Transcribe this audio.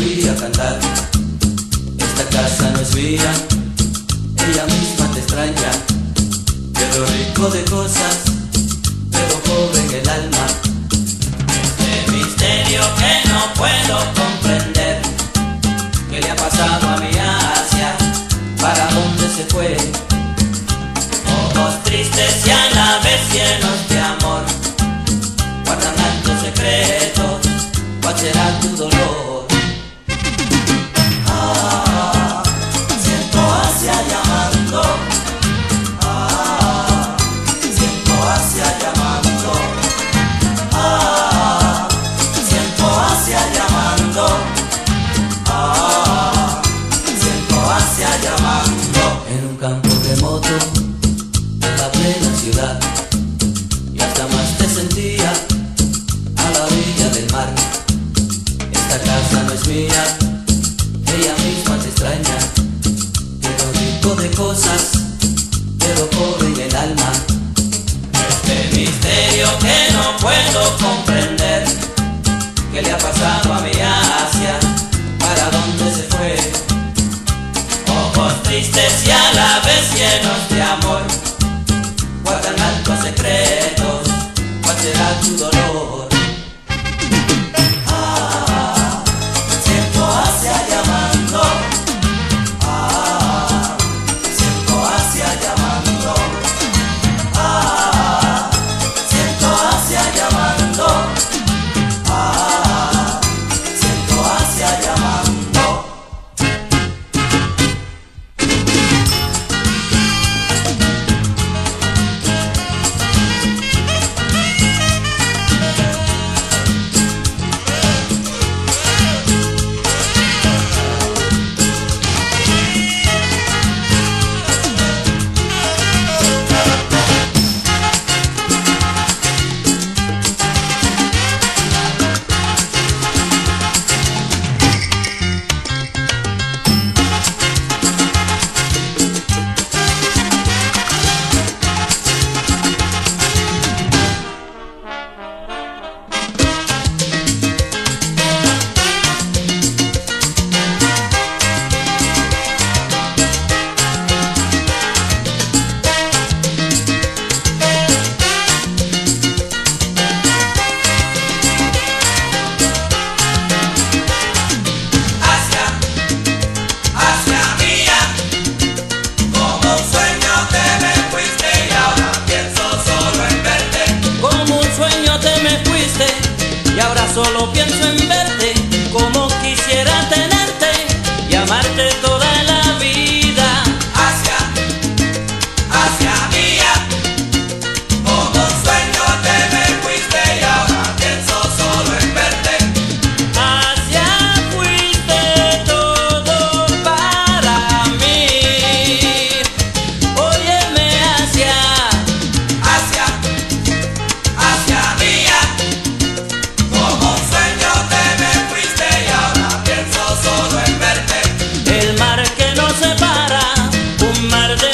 cantar. Esta casa no es mía, ella misma te extraña. Pero rico de cosas, pero pobre en el alma. Este misterio que no puedo comprender. ¿Qué le ha pasado a mi Asia? ¿Para dónde se fue? Ojos tristes y a la vez llenos de amor. Guardan altos secretos, ¿cuál será tu dolor? Sentía a la orilla del mar. Esta casa no es mía, ella misma te extraña. Pero rico de cosas, pero pobre en el alma. Este misterio que no puedo comprender. ¿Qué le ha pasado a mi dolor? matter.